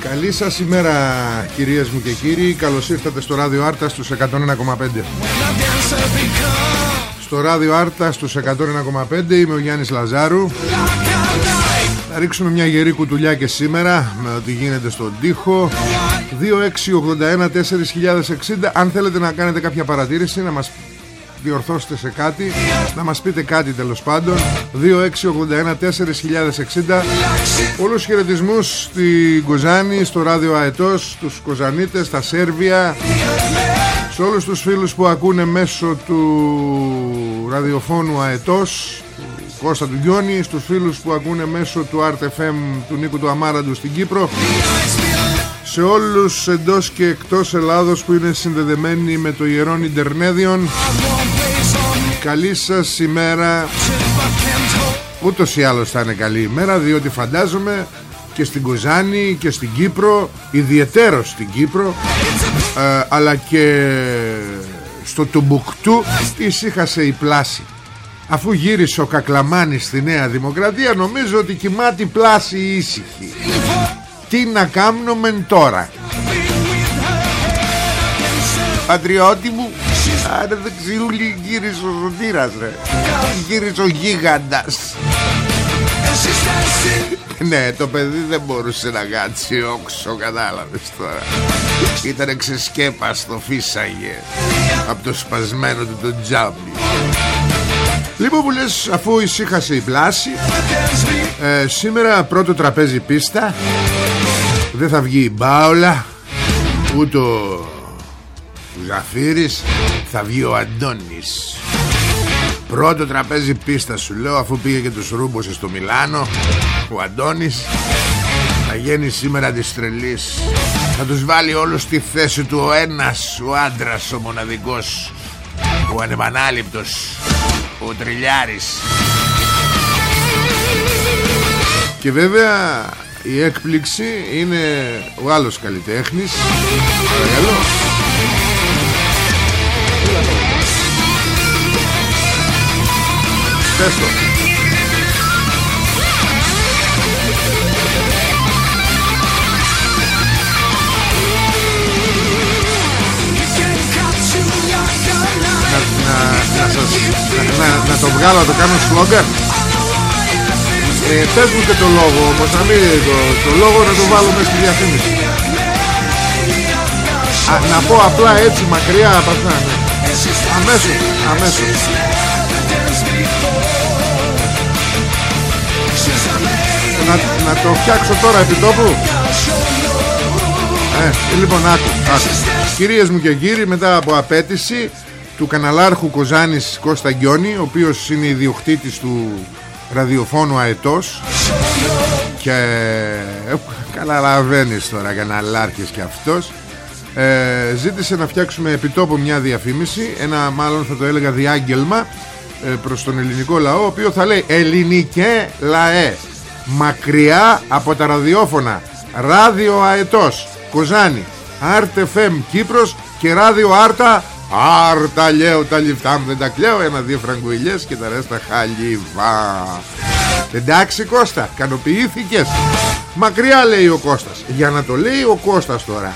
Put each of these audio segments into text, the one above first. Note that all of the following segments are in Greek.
Καλή σας ημέρα κυρίες μου και κύριοι. Καλώς ήρθατε στο ράδιο Άρτα στους 101,5 Στο ράδιο Άρτα στους 101,5 Είμαι ο Γιάννης Λαζάρου. Θα ρίξουμε μια γερή κουτουλιά και σήμερα Με ό,τι γίνεται στον τοίχο. 2681 4060 Αν θέλετε να κάνετε κάποια παρατήρηση Να μας διορθώστε σε κάτι Να μας πείτε κάτι τέλος πάντων. 2681-4060 Όλους τους χαιρετισμούς στην Κοζάνη Στο ράδιο Αετός Τους Κοζανίτες, στα Σέρβια Σε όλους τους φίλους που ακούνε Μέσω του ραδιοφώνου Αετός Κώστα του Γιώνη Στους φίλους που ακούνε μέσω του RTFM Του Νίκου του Αμάραντου στην Κύπρο σε όλους εντός και εκτός Ελλάδος που είναι συνδεδεμένοι με το Ιερόν Ιντερνέδιον. Καλή σας ημέρα. Ούτως ή άλλως θα είναι καλή ημέρα Διότι φαντάζομαι και στην Κοζάνη και στην Κύπρο Ιδιαιτέρως στην Κύπρο ε, Αλλά και στο Τουμπουκτού Ησύχασε η πλάση. Αφού γύρισε ο Κακλαμάνης στη Νέα Δημοκρατία Νομίζω ότι κοιμάται η πλάση ήσυχη Τι να κάνουμε τώρα; Πατριώτη μου Άρα δεξιούλη γύρισε ο Σωτήρας ρε. Γύρισε ο γίγαντας. Ναι το παιδί δεν μπορούσε να κάτσει όξο Κατάλαβες τώρα. Ήταν ξεσκέπαστο φύσαγε Από το σπασμένο του το τζάμπι. Λοιπόν που λες αφού ησύχασε η πλάση ε, Σήμερα πρώτο τραπέζι πίστα Δεν θα βγει η μπάολα Ούτε ο Ζαφύρης θα βγει ο Αντώνης. Πρώτο τραπέζι πίστα σου λέω Αφού πήγε και τους ρούμπωσες στο Μιλάνο Ο Αντώνης Θα γίνει σήμερα της τρελής Θα τους βάλει όλους στη θέση του Ο ένας ο άντρας ο μοναδικός Ο ανεπανάληπτος Ο τριλιάρης. Και βέβαια η έκπληξη είναι ο άλλος καλλιτέχνης. Παρακαλώ. Πες το. Να, σας, να, το βγάλω, να το κάνω σλόγκαν ε, Πες μου και το λόγο όμως να μην το, το λόγο να το βάλουμε στη διαφήμιση. Α, Να πω απλά έτσι μακριά από αυτά ναι. Αμέσως, αμέσως. Να, να το φτιάξω τώρα επί τόπου. Ε, Λοιπόν άκου, άκου. Κυρίες μου και κύριοι μετά από απαίτηση Του καναλάρχου Κοζάνης Κώστα Γκιόνη Ο οποίος είναι ιδιοκτήτης του ραδιοφώνου Αετός Και ε, Καταλαβαίνεις τώρα καναλάρχες και αυτός. Ε, Ζήτησε να φτιάξουμε επιτόπου μια διαφήμιση Ένα μάλλον θα το έλεγα διάγγελμα ε, προς τον ελληνικό λαό ο οποίος θα λέει ελληνικέ λαέ μακριά από τα ραδιόφωνα ράδιο αετός Κοζάνη FM Κύπρος και ράδιο Άρτα Άρτα λέω τα λιφτά μου δεν τα κλαίω. Ένα-δύο φραγκουιλιές και τα ρέστα χαλιβά. Εντάξει Κώστα Κανοποιήθηκες. Μακριά λέει ο Κώστας. Για να το λέει ο Κώστας τώρα.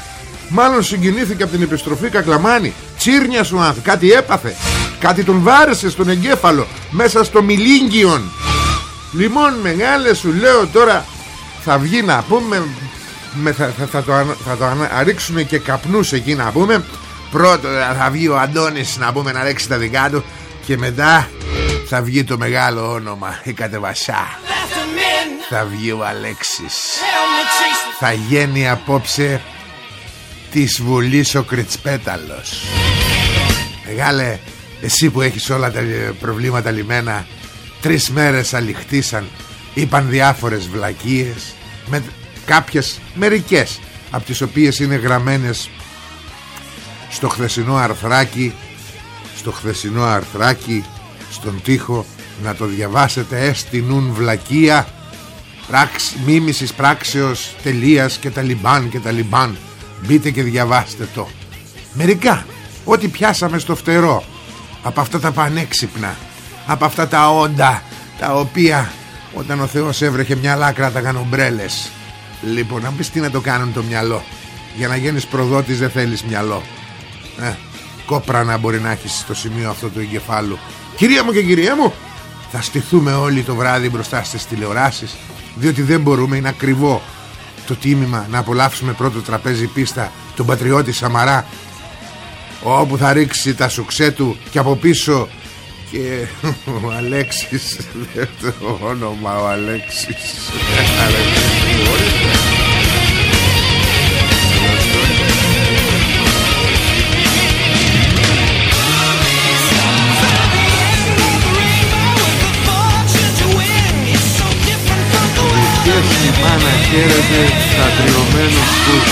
Μάλλον συγκινήθηκε από την επιστροφή Κακλαμάνη. Τσίρνια σου άνθη Κάτι έπαθε. Κάτι τον βάρεσε στον εγκέφαλο Μέσα στο μιλίγκιον Λοιπόν μεγάλε σου λέω τώρα Θα βγει να πούμε με, θα, θα, θα, το, θα το και καπνούς εκεί να πούμε Πρώτο θα βγει ο Αντώνης να πούμε να ρίξει τα δικά του Και μετά θα βγει το μεγάλο όνομα Η κατεβασιά Θα βγει ο Αλέξης. Θα γίνει απόψε Της Βουλής ο Κριτσπέταλος. Μεγάλε Εσύ που έχεις όλα τα προβλήματα λιμένα Τρεις μέρες αληχτήσαν Είπαν διάφορες βλακίες με κάποιες μερικές από τις οποίες είναι γραμμένες στο χθεσινό αρθράκι στο χθεσινό αρθράκι στον τοίχο να το διαβάσετε έστεινουν βλακεία πράξη, μίμησης πράξεως τελείας και τα λιμπάν και τα λιμπάν. Μπείτε και διαβάστε το. Μερικά ό,τι πιάσαμε στο φτερό από αυτά τα πανέξυπνα από αυτά τα όντα τα οποία όταν ο Θεός έβρεχε μια λάκρα τα ομπρέλες Λοιπόν, να πεις τι να το κάνουν το μυαλό. Για να γίνεις προδότης δεν θέλεις μυαλό ε, Κόπρα να μπορεί να έχεις στο σημείο αυτό του εγκεφάλου. Κυρία μου και κυρία μου Θα στηθούμε όλοι το βράδυ μπροστά στις τηλεοράσεις Διότι δεν μπορούμε, είναι ακριβό Το τίμημα να απολαύσουμε πρώτο τραπέζι πίστα Τον πατριώτη Σαμαρά Όπου θα ρίξει τα σουξέ του Και από πίσω και ο Αλέξης το όνομα ο Αλέξης η μάνα χαίρεται στα τριωμένους τους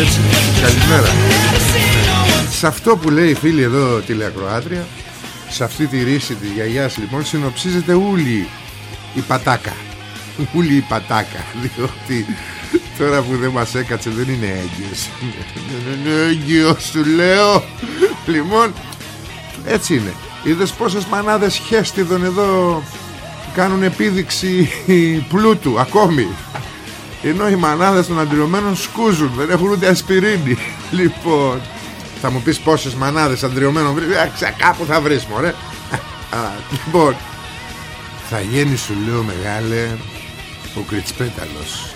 Έτσι, καλημέρα. Σε αυτό που λέει η φίλη εδώ τηλεακροάτρια σε αυτή τη ρίση της γιαγιάς λοιπόν συνοψίζεται ούλη η πατάκα. Ούλη η πατάκα διότι τώρα που δεν μας έκατσε δεν είναι έγκυος. Δεν είναι έγκυος σου λέω. Λοιπόν έτσι είναι. Είδες πόσες μανάδες χέστηδων εδώ κάνουν επίδειξη πλούτου ακόμη. Ενώ οι μανάδες των αντιρωμένων σκούζουν δεν έχουν ούτε ασπιρίνη. Λοιπόν θα μου πεις πόσες μανάδες αντριωμένων βρει ε, Κάπου θα βρεις μωρέ. Λοιπόν Θα γίνει σου λέω μεγάλε Ο Κριτσπέταλος.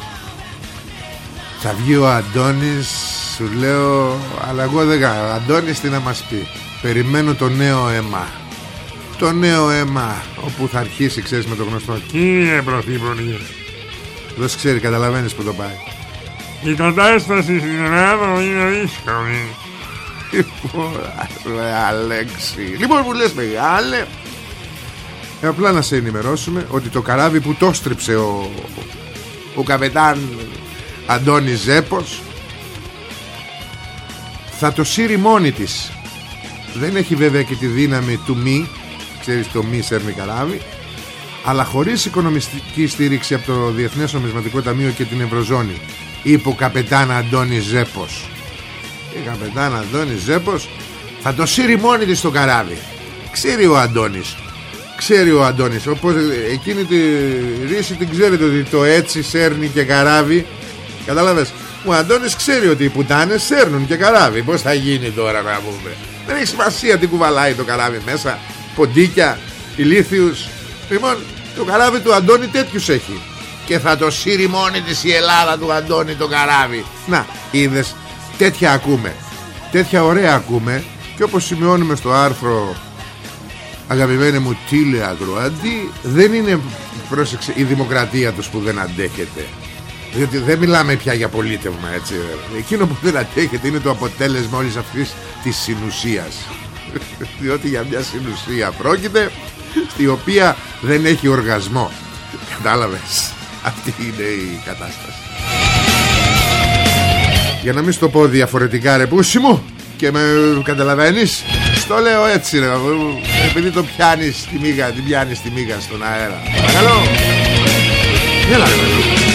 Θα βγει ο Αντώνης Σου λέω Αλλά εγώ δεν κάνω Αντώνης τι να μας πει Περιμένω το νέο αίμα Το νέο αίμα Όπου θα αρχίσει ξέρεις με το γνωστό Κύριε Πρωθυπουργέ Δεν ξέρει καταλαβαίνεις που το πάει Η κατάσταση στην Ελλάδα είναι δύσκολη Λοιπόν, Αλέξη. Λοιπόν, που λες μεγάλε. Ε, απλά να σε ενημερώσουμε ότι το καράβι που το στρίψε ο, ο καπετάν Αντώνης Ζέπος θα το σύρει μόνη της. Δεν έχει βέβαια και τη δύναμη του μη, ξέρεις το μη σέρνει καράβι, αλλά χωρίς οικονομιστική στήριξη από το Διεθνές Νομισματικό Ταμείο και την Ευρωζώνη, είπε ο καπετάν Αντώνης Ζέπος. Η καπετάν Αντώνης Ζέπος θα το σύρει μόνη της στο καράβι. Ξέρει ο Αντώνης. Ξέρει ο Αντώνης. Όπως εκείνη τη ρίση την ξέρετε ότι το έτσι σέρνει και καράβι. Κατάλαβες; Ο Αντώνης ξέρει ότι οι πουτάνες σέρνουν και καράβι. Πως θα γίνει τώρα να πούμε δεν έχει σημασία τι κουβαλάει το καράβι μέσα. Ποντίκια, ηλίθιους. Λοιπόν το καράβι του Αντώνη τέτοιους έχει. Και θα το σύρει μόνη της η Ελλάδα του Αντώνη το καράβι. Να είδες τέτοια ακούμε. Τέτοια ωραία ακούμε. Και όπως σημειώνουμε στο άρθρο αγαπημένοι μου τηλεακροάντη δεν είναι πρόσεξε η δημοκρατία τους που δεν αντέχεται διότι δεν μιλάμε πια για πολίτευμα έτσι. Εκείνο που δεν αντέχεται είναι το αποτέλεσμα όλης αυτής της συνουσίας. Διότι για μια συνουσία πρόκειται στη οποία δεν έχει οργασμό. Κατάλαβες. Αυτή είναι η κατάσταση. Για να μην στο πω διαφορετικά ρε πούσι μου Και με καταλαβαίνεις Στο λέω έτσι ρε Επειδή το πιάνεις τη μίγα Την πιάνεις τη μίγα στον αέρα. Παρακαλώ. Έλα ρε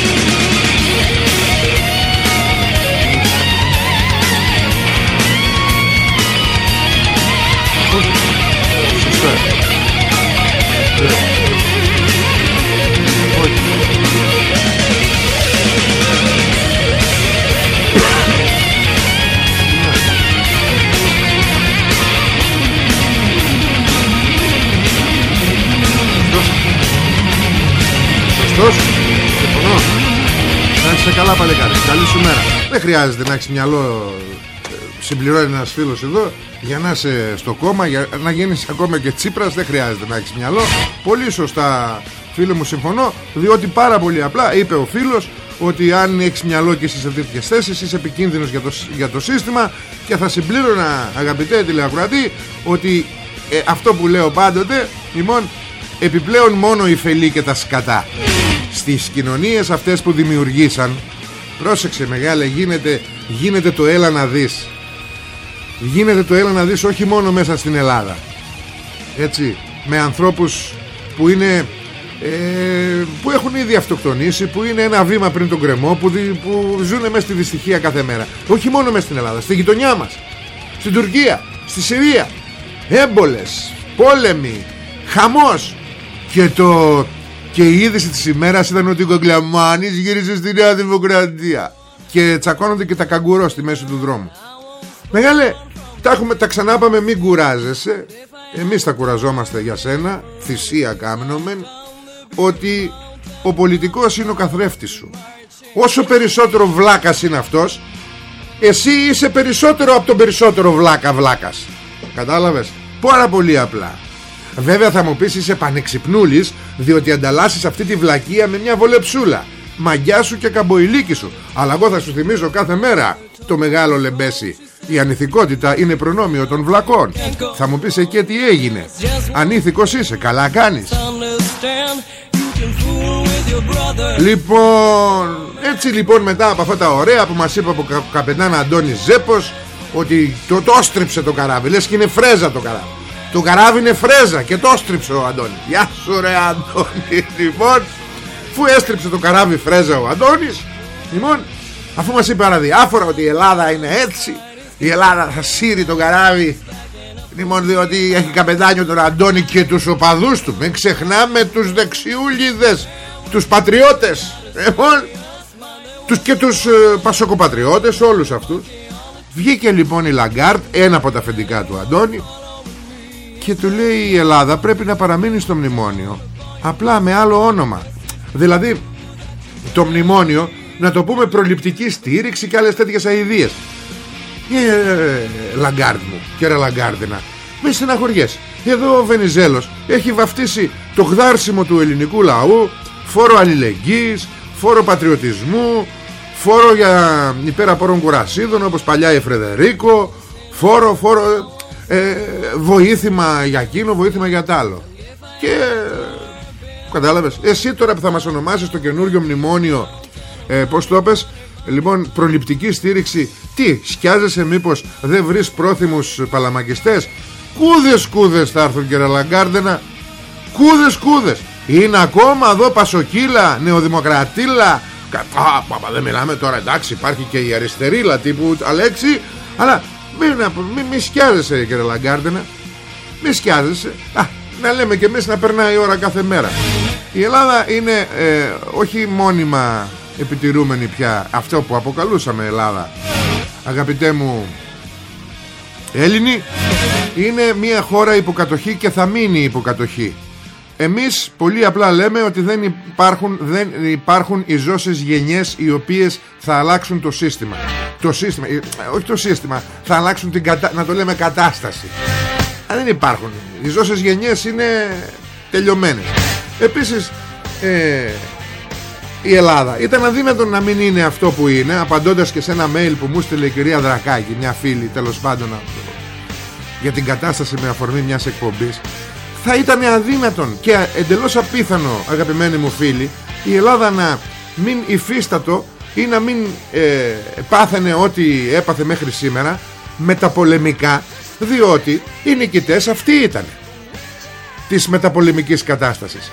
Σωστός Συμφωνώ. Να είσαι καλά παλικάρι. Καλή σου μέρα. Δεν χρειάζεται να έχεις μυαλό ε, Συμπληρώνει ένας φίλος εδώ Για να είσαι στο κόμμα Για να γίνεις ακόμα και Τσίπρας. Δεν χρειάζεται να έχεις μυαλό. Πολύ σωστά φίλε μου συμφωνώ Διότι πάρα πολύ απλά είπε ο φίλος ότι αν έχεις μυαλό και είσαι σε τέτοιες θέσεις είσαι επικίνδυνος για το, για το σύστημα. Και θα συμπλήρωνα αγαπητέ τηλεακροατή ότι ε, αυτό που λέω πάντοτε λοιπόν επιπλέον μόνο οι φελοί και τα σκατά στις κοινωνίες αυτές που δημιουργήσαν. Πρόσεξε μεγάλε γίνεται, γίνεται το έλα να δεις. Γίνεται το έλα να δεις όχι μόνο μέσα στην Ελλάδα. Έτσι με ανθρώπους που είναι ε, που έχουν ήδη αυτοκτονήσει που είναι ένα βήμα πριν τον κρεμό που, που ζουν μέσα στη δυστυχία κάθε μέρα. Όχι μόνο μέσα στην Ελλάδα, στη γειτονιά μας στην Τουρκία, στη Συρία. Έμπολες, πόλεμοι χαμός. Και το και η είδηση της ημέρας ήταν ότι ο Κογκλαμάνης γύρισε στη Νέα Δημοκρατία. Και τσακώνονται και τα καγκουρό στη μέση του δρόμου. Μεγάλε τα, έχουμε, τα ξανάπαμε μην κουράζεσαι. Εμείς τα κουραζόμαστε για σένα Θυσία κάμνομεν Ότι ο πολιτικός είναι ο καθρέφτης σου. Όσο περισσότερο βλάκας είναι αυτός Εσύ είσαι περισσότερο από τον περισσότερο βλάκα βλάκας Κατάλαβες; Πάρα πολύ απλά Βέβαια θα μου πεις είσαι πανεξυπνούλης Διότι ανταλλάσσεις αυτή τη βλακεία με μια βολεψούλα. Μαγιά σου και καμποηλίκη σου. Αλλά εγώ θα σου θυμίζω κάθε μέρα Το μεγάλο λεμπέσι. Η ανηθικότητα είναι προνόμιο των βλακών. Θα μου πεις εκεί τι έγινε. Ανήθικος είσαι, καλά κάνεις. Λοιπόν Έτσι λοιπόν μετά από αυτά τα ωραία Που μας είπε από καπετάν Αντώνης Ζέπος Ότι το, το στρίψε το καράβι. Λες και είναι φρέζα το καράβι Το καράβι είναι φρέζα και το στρίψε ο Αντώνης. Γεια σου ρε Αντώνη. Λοιπόν Φου έστριψε το καράβι φρέζα ο Αντώνης Λοιπόν Αφού μας είπε διάφορα ότι η Ελλάδα είναι έτσι η Ελλάδα θα σύρει το καράβι Λοιπόν διότι έχει καπετάνιο τον Αντώνη και τους οπαδούς του. Μην ξεχνάμε τους δεξιούλιδες Τους πατριώτες Λοιπόν τους και τους ε, πασοκοπατριώτες Όλους αυτούς. Βγήκε λοιπόν η Λαγκάρντ Ένα από τα αφεντικά του Αντώνη Και του λέει η Ελλάδα πρέπει να παραμείνεις στο μνημόνιο. Απλά με άλλο όνομα. Δηλαδή το μνημόνιο να το πούμε προληπτική στήριξη και άλλες τέτοιες αηδίες. Ε, Λαγκάρντ μου Κυρία Λαγκαρντίνα Με στεναχωρείς. Εδώ ο Βενιζέλος έχει βαφτίσει το γδάρσιμο του ελληνικού λαού Φόρο αλληλεγγύης Φόρο πατριωτισμού Φόρο για υπέραπορων κουρασίδων Όπως παλιά η Φρεδερίκο Φόρο, φόρο ε, Βοήθημα για εκείνο Βοήθημα για τ' άλλο. Και Κατάλαβες Εσύ τώρα που θα μας ονομάσεις το καινούριο μνημόνιο ε, Πώς το είπες Λοιπόν προληπτική στήριξη. Τι σκιάζεσαι μήπως δεν βρεις πρόθυμους παλαμακιστές; Κούδες κούδες θα έρθουν κύριε Λαγκάρντενα. Κούδες κούδες. Είναι ακόμα εδώ Πασοκύλα Νεοδημοκρατήλα. Α, παπα, δεν μιλάμε τώρα. Εντάξει υπάρχει και η αριστερήλα τύπου Αλέξη. Αλλά μην, μην, μην σκιάζεσαι κύριε Λαγκάρντενα Μην σκιάζεσαι. Α, να λέμε και εμείς να περνάει η ώρα κάθε μέρα. Η Ελλάδα είναι ε, όχι μόνιμα επιτηρούμενη πια αυτό που αποκαλούσαμε Ελλάδα. Αγαπητέ μου Έλληνοι είναι μια χώρα υποκατοχή και θα μείνει υποκατοχή εμείς πολύ απλά λέμε ότι δεν υπάρχουν, δεν υπάρχουν οι ζώσες γενιές οι οποίες θα αλλάξουν το σύστημα το σύστημα, ε, όχι το σύστημα θα αλλάξουν την κατα... να το λέμε κατάσταση Α, δεν υπάρχουν οι ζώσες γενιές είναι τελειωμένες επίσης ε, η Ελλάδα. Ήταν αδύνατο να μην είναι αυτό που είναι, απαντώντας και σε ένα mail που μου στείλε η κυρία Δρακάκη, μια φίλη τέλος πάντων για την κατάσταση με αφορμή μιας εκπομπής. Θα ήταν αδύνατον και εντελώς απίθανο, αγαπημένοι μου φίλοι, η Ελλάδα να μην υφίστατο ή να μην ε, πάθαινε ό,τι έπαθε μέχρι σήμερα μεταπολεμικά διότι οι νικητές αυτοί ήταν της μεταπολεμικής κατάστασης.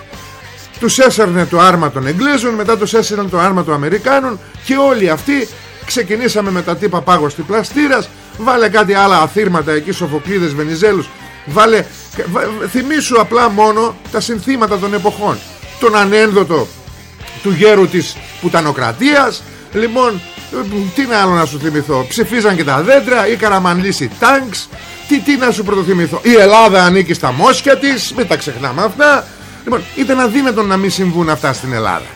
Τους έσαιρνε το άρμα των Εγγλέζων μετά τους έσαιρνε το άρμα των Αμερικάνων και όλοι αυτοί ξεκινήσαμε με τα τύπα πάγος στη πλαστήρας βάλε κάτι άλλα αθήρματα εκεί Σοφοκλίδες, Βενιζέλους βάλε, θυμήσου απλά μόνο τα συνθήματα των εποχών. Τον ανένδοτο του γέρου της πουτανοκρατίας. Λοιπόν τι να άλλο να σου θυμηθώ. Ψηφίζαν και τα δέντρα ή καραμανλήσει τάγκς. Τι, τι να σου πρωτοθυμηθώ. Η Ελλάδα ανήκει στα μόσια της μην τα ξεχνάμε αυτά. Λοιπόν ήταν αδύνατο να μην συμβούν αυτά στην Ελλάδα.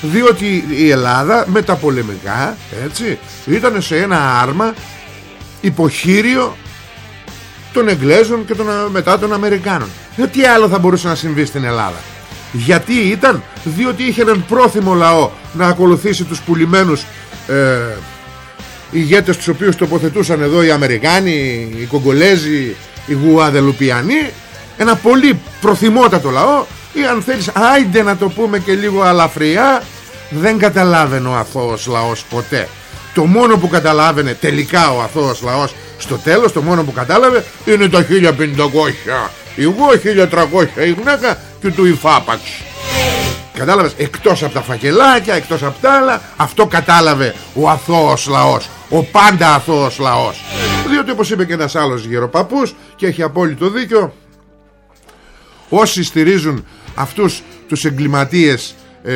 Διότι η Ελλάδα με τα πολεμικά έτσι ήταν σε ένα άρμα υποχείριο των Εγγλέζων και των, μετά των Αμερικάνων. Ε, τι άλλο θα μπορούσε να συμβεί στην Ελλάδα; Γιατί ήταν; Διότι είχε έναν πρόθυμο λαό να ακολουθήσει τους πουλημένους ε, ηγέτες τους οποίους τοποθετούσαν εδώ οι Αμερικάνοι, οι Κογκολέζοι, οι Γουαδελουπιανοί. Ένα πολύ προθυμότατο λαό. Ή αν θέλεις άιντε να το πούμε και λίγο αλαφριά δεν καταλάβαινε ο αθώος λαός ποτέ. Το μόνο που καταλάβαινε τελικά ο αθώος λαός στο τέλος το μόνο που κατάλαβε είναι το 1500 εγώ 1300 η γυναίκα και του υφάπαξ Κατάλαβες εκτός από τα φακελάκια εκτός από τα άλλα αυτό κατάλαβε ο αθώος λαός ο πάντα αθώος λαός. Διότι όπως είπε και ένας άλλος γεροπαππούς και έχει απόλυτο δίκιο όσοι στηρίζουν αυτούς τους εγκληματίες ε,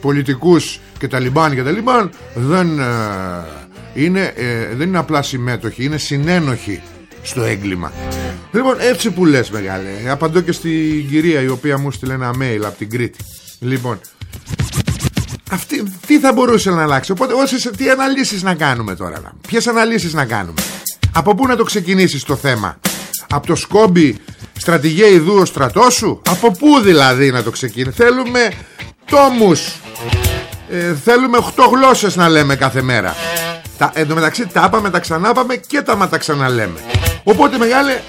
πολιτικούς και τα λιμπάν και τα λιμπάν δεν, ε, είναι, ε, δεν είναι απλά συμμέτοχοι είναι συνένοχοι στο έγκλημα. Λοιπόν έτσι που λες μεγάλε Απαντώ και στην κυρία η οποία μου στείλε ένα mail από την Κρήτη. Λοιπόν αυτή, τι θα μπορούσε να αλλάξει; Οπότε όσες, τι αναλύσεις να κάνουμε τώρα Ποιες αναλύσεις να κάνουμε; Από πού να το ξεκινήσεις το θέμα; Από το σκόμπι στρατηγέ ιδού ο στρατός σου; Από πού δηλαδή να το ξεκινήσεις; Θέλουμε τόμους. Ε, Θέλουμε 8 γλώσσες να λέμε κάθε μέρα τα, Εν τω μεταξύ τα είπαμε, τα ξανάπαμε και τα μα τα ξαναλέμε. Οπότε μεγάλε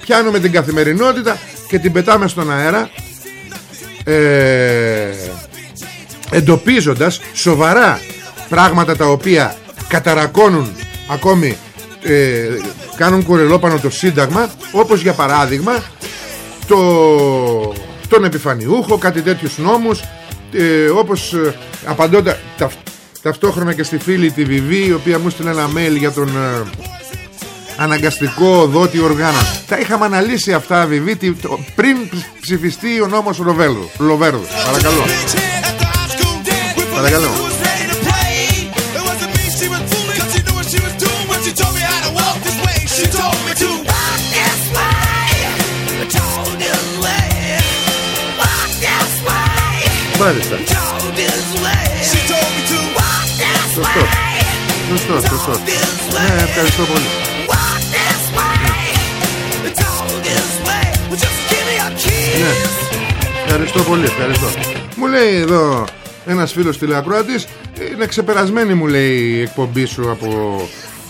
Πιάνουμε την καθημερινότητα Και την πετάμε στον αέρα ε, Εντοπίζοντας σοβαρά Πράγματα τα οποία Καταρακώνουν Ακόμη ε, Κάνουν κορελόπανο το σύνταγμα Όπως για παράδειγμα το, Τον επιφανιούχο Κάτι τέτοιους νόμους ε, Όπως ε, απαντώντα Ταυτόχρονα και στη φίλη τη Βιβί Η οποία μου στείλε ένα mail για τον ε, αναγκαστικό δότη οργάνων. Τα είχαμε αναλύσει αυτά, Βιβίτη, πριν ψηφιστεί ο νόμος Λοβέρδου. Λοβέρδου. Παρακαλώ. Παρακαλώ. Μάλιστα. Σωστό. Σωστό, σωστό. Ναι, ευχαριστώ πολύ. Ναι. Ευχαριστώ πολύ, ευχαριστώ. Μου λέει εδώ ένας φίλος τηλεακροατής είναι ξεπερασμένη μου λέει η εκπομπή σου από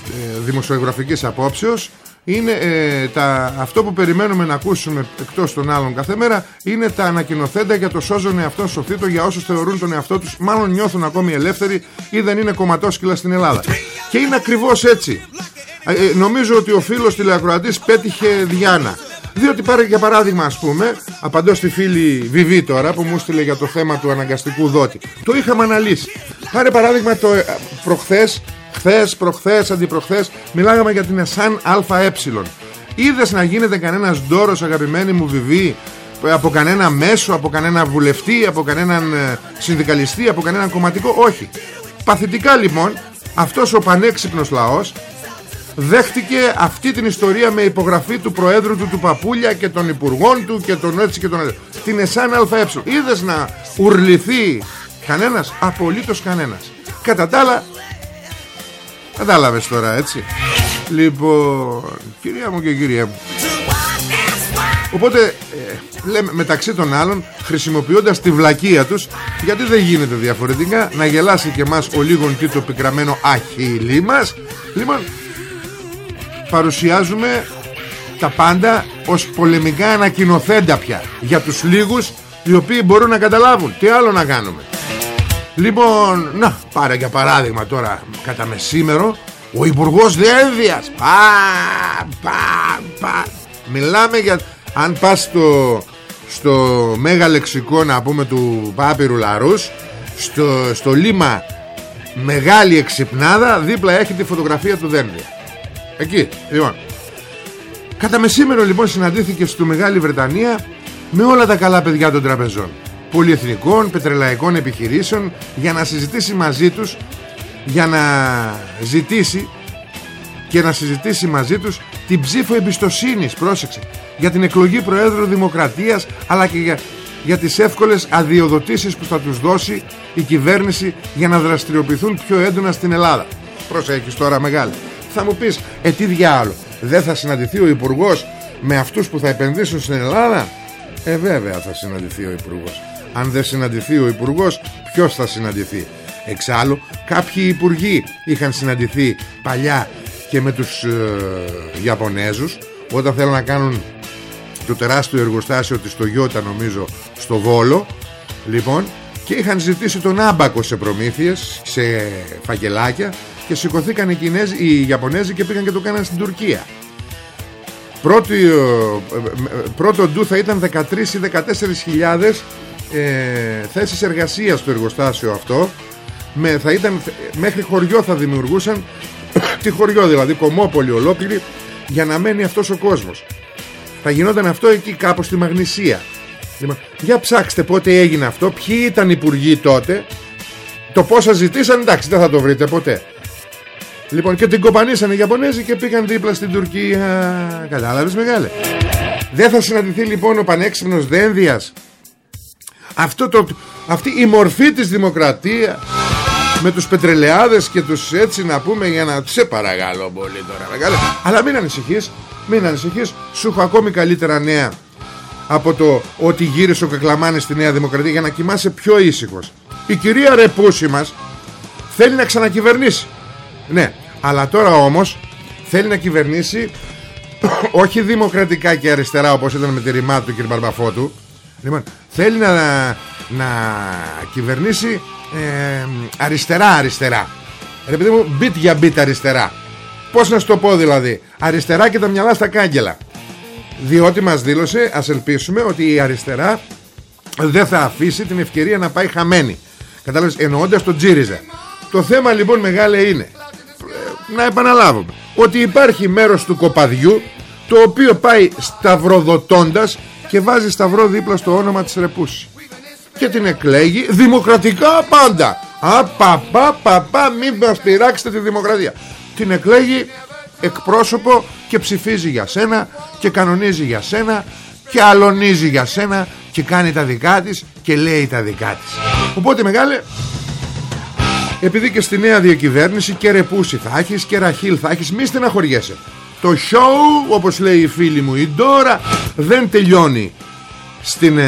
ε, δημοσιογραφικής απόψεως είναι ε, τα, αυτό που περιμένουμε να ακούσουμε εκτός των άλλων κάθε μέρα είναι τα ανακοινοθέντα για το σώζον εαυτό σωθήτο για όσους θεωρούν τον εαυτό τους μάλλον νιώθουν ακόμη ελεύθεροι ή δεν είναι κομματόσκυλα στην Ελλάδα. Και είναι ακριβώς έτσι. Ε, ε νομίζω ότι ο φίλος τηλεακροατής πέτυχε Διάνα. Διότι πάρε για παράδειγμα ας πούμε Απαντώ στη φίλη Βιβί τώρα Που μου στείλε για το θέμα του αναγκαστικού δότη. Το είχαμε αναλύσει. Πάρε παράδειγμα το ε, προχθές Χθες, προχθές, αντιπροχθές Μιλάγαμε για την ΕΣΑΝ ΑΕ Είδες να γίνεται κανένας ντόρος αγαπημένη μου Βιβί; Από κανένα μέσο, από κανένα βουλευτή, από κανέναν ε, συνδικαλιστή, από κανέναν κομματικό, όχι. Παθητικά λοιπόν, αυτός ο πανέξυπνος λαός δέχτηκε αυτή την ιστορία με υπογραφή του Προέδρου του του Παπούλια και των Υπουργών του και τον έτσι και τον έτσι. Την ΕΣΑΝ ΑΕ. Είδες να ουρληθεί κανένας, απολύτως κανένας. Κατά τα άλλα, κατάλαβες τώρα έτσι. Λοιπόν, κυρία μου και κυρία μου. Οπότε ε, λέμε μεταξύ των άλλων χρησιμοποιώντας τη βλακεία τους γιατί δεν γίνεται διαφορετικά να γελάσει και μας ο λίγον τίτο πικραμένο αχίλι μας λοιπόν παρουσιάζουμε τα πάντα ως πολεμικά ανακοινοθέντα πια για τους λίγους οι οποίοι μπορούν να καταλάβουν τι άλλο να κάνουμε Λοιπόν, να, πάρε για παράδειγμα τώρα κατά μεσήμερο ο Υπουργός Δένδιας. Πα, πα, πα. Μιλάμε για... Αν πας στο, στο μέγα λεξικό να πούμε του Πάπυρου Λαρούς στο, στο λίμα Μεγάλη Εξυπνάδα δίπλα έχει τη φωτογραφία του Δένδια. Εκεί, λοιπόν. Κατά μεσήμερο λοιπόν συναντήθηκε στο Μεγάλη Βρετανία με όλα τα καλά παιδιά των τραπεζών πολυεθνικών, πετρελαϊκών επιχειρήσεων για να συζητήσει μαζί τους για να ζητήσει και να συζητήσει μαζί τους την ψήφο εμπιστοσύνης, πρόσεξε, για την εκλογή Προέδρου Δημοκρατίας αλλά και για, για τις εύκολες αδειοδοτήσεις που θα τους δώσει η κυβέρνηση για να δραστηριοποιηθούν πιο έντονα στην Ελλάδα. Προσέχεις τώρα μεγάλη. Θα μου πεις, ε τι διάλογο, δεν θα συναντηθεί ο υπουργός με αυτούς που θα επενδύσουν στην Ελλάδα; Ε βέβαια θα συναντηθεί ο υπουργός. Αν δεν συναντηθεί ο υπουργός, ποιος θα συναντηθεί; Εξάλλου κάποιοι υπουργοί είχαν συναντηθεί παλιά και με τους ε, Ιαπωνέζους όταν θέλουν να κάνουν το τεράστιο εργοστάσιο της Toyota νομίζω στο Βόλο λοιπόν και είχαν ζητήσει τον άμπακο σε προμήθειες σε φαγελάκια και σηκωθήκαν οι, Κινέζοι, οι Ιαπωνέζοι και πήγαν και το κάναν στην Τουρκία Πρώτο, ε, πρώτο ντου θα ήταν 13 ή 14 χιλιάδες ε, θέσεις εργασίας στο εργοστάσιο αυτό. Με, θα ήταν, μέχρι χωριό θα δημιουργούσαν τη χωριό δηλαδή κομμόπολη ολόκληρη για να μένει αυτός ο κόσμος. Θα γινόταν αυτό εκεί κάπου στη Μαγνησία. Λοιπόν, για ψάξτε πότε έγινε αυτό ποιοι ήταν υπουργοί τότε. Το πόσα ζητήσαν εντάξει δεν θα το βρείτε ποτέ. Λοιπόν και την κοπανίσανε οι Ιαπωνέζοι και πήγαν δίπλα στην Τουρκία. Κατάλαβες μεγάλε. Δεν θα συναντηθεί λοιπόν ο πανέξυπνος Δένδιας αυτό το, Αυτή η μορφή της δημοκρατίας με τους πετρελαιάδες και τους έτσι να πούμε για να σε παρακαλώ πολύ τώρα μεγάλε. αλλά μην ανησυχείς μην ανησυχείς σου έχω ακόμη καλύτερα νέα από το ότι γύρισε ο Κακλαμάνης στη Νέα Δημοκρατία για να κοιμάσαι πιο ήσυχος η κυρία Ρεπούση μας θέλει να ξανακυβερνήσει ναι αλλά τώρα όμως θέλει να κυβερνήσει όχι δημοκρατικά και αριστερά όπως ήταν με τη ρημά του κ. Μπαρμπαφώτου λοιπόν, θέλει να, να κυβερνήσει ε, αριστερά αριστερά. Ρε παιδί μου μπιτ για μπιτ αριστερά. Πως να σου το πω δηλαδή αριστερά και τα μυαλά στα κάγκελα. Διότι μας δήλωσε ας ελπίσουμε ότι η αριστερά δεν θα αφήσει την ευκαιρία να πάει χαμένη. Κατάλαβες εννοώντας τον Τζίριζα. Το θέμα λοιπόν μεγάλε είναι να επαναλάβουμε ότι υπάρχει μέρος του κοπαδιού το οποίο πάει σταυροδοτώντας και βάζει σταυρό δίπλα στο όνομα της Ρεπούση και την εκλέγει δημοκρατικά πάντα. Απαπα παπα μην μας πειράξετε τη δημοκρατία. Την εκλέγει εκπρόσωπο και ψηφίζει για σένα και κανονίζει για σένα και αλωνίζει για σένα και κάνει τα δικά της και λέει τα δικά της. Οπότε μεγάλε επειδή και στη νέα διακυβέρνηση και ρεπούση θα έχεις και ραχίλ θα έχεις μη στεναχωριέσαι το show όπως λέει η φίλη μου η Ντόρα δεν τελειώνει στην ε,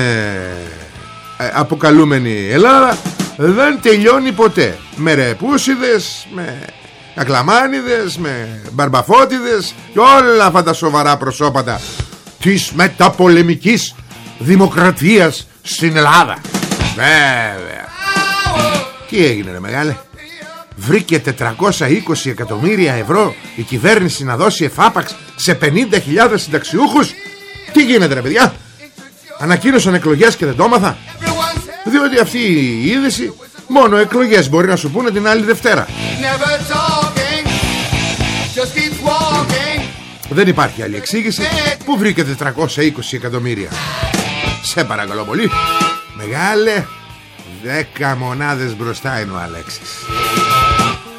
ε, αποκαλούμενη Ελλάδα. Δεν τελειώνει ποτέ. Με ρεπούσιδες με ακλαμάνιδες με μπαρμπαφώτιδες και όλα αυτά τα σοβαρά προσώπατα της μεταπολεμικής δημοκρατίας στην Ελλάδα. Βέβαια. Τι έγινε ρε μεγάλε; Βρήκε 420 εκατομμύρια ευρώ η κυβέρνηση να δώσει εφάπαξ σε 50.000 συνταξιούχους. Τι γίνεται ρε παιδιά; Ανακοίνωσαν εκλογές και δεν το έμαθα; Διότι αυτή η είδηση Μόνο εκλογές μπορεί να σου πούνε την άλλη Δευτέρα. Δεν υπάρχει άλλη εξήγηση Πού βρήκε 420 εκατομμύρια. Σε παρακαλώ πολύ. Μεγάλε Δέκα μονάδες μπροστά είναι ο Αλέξης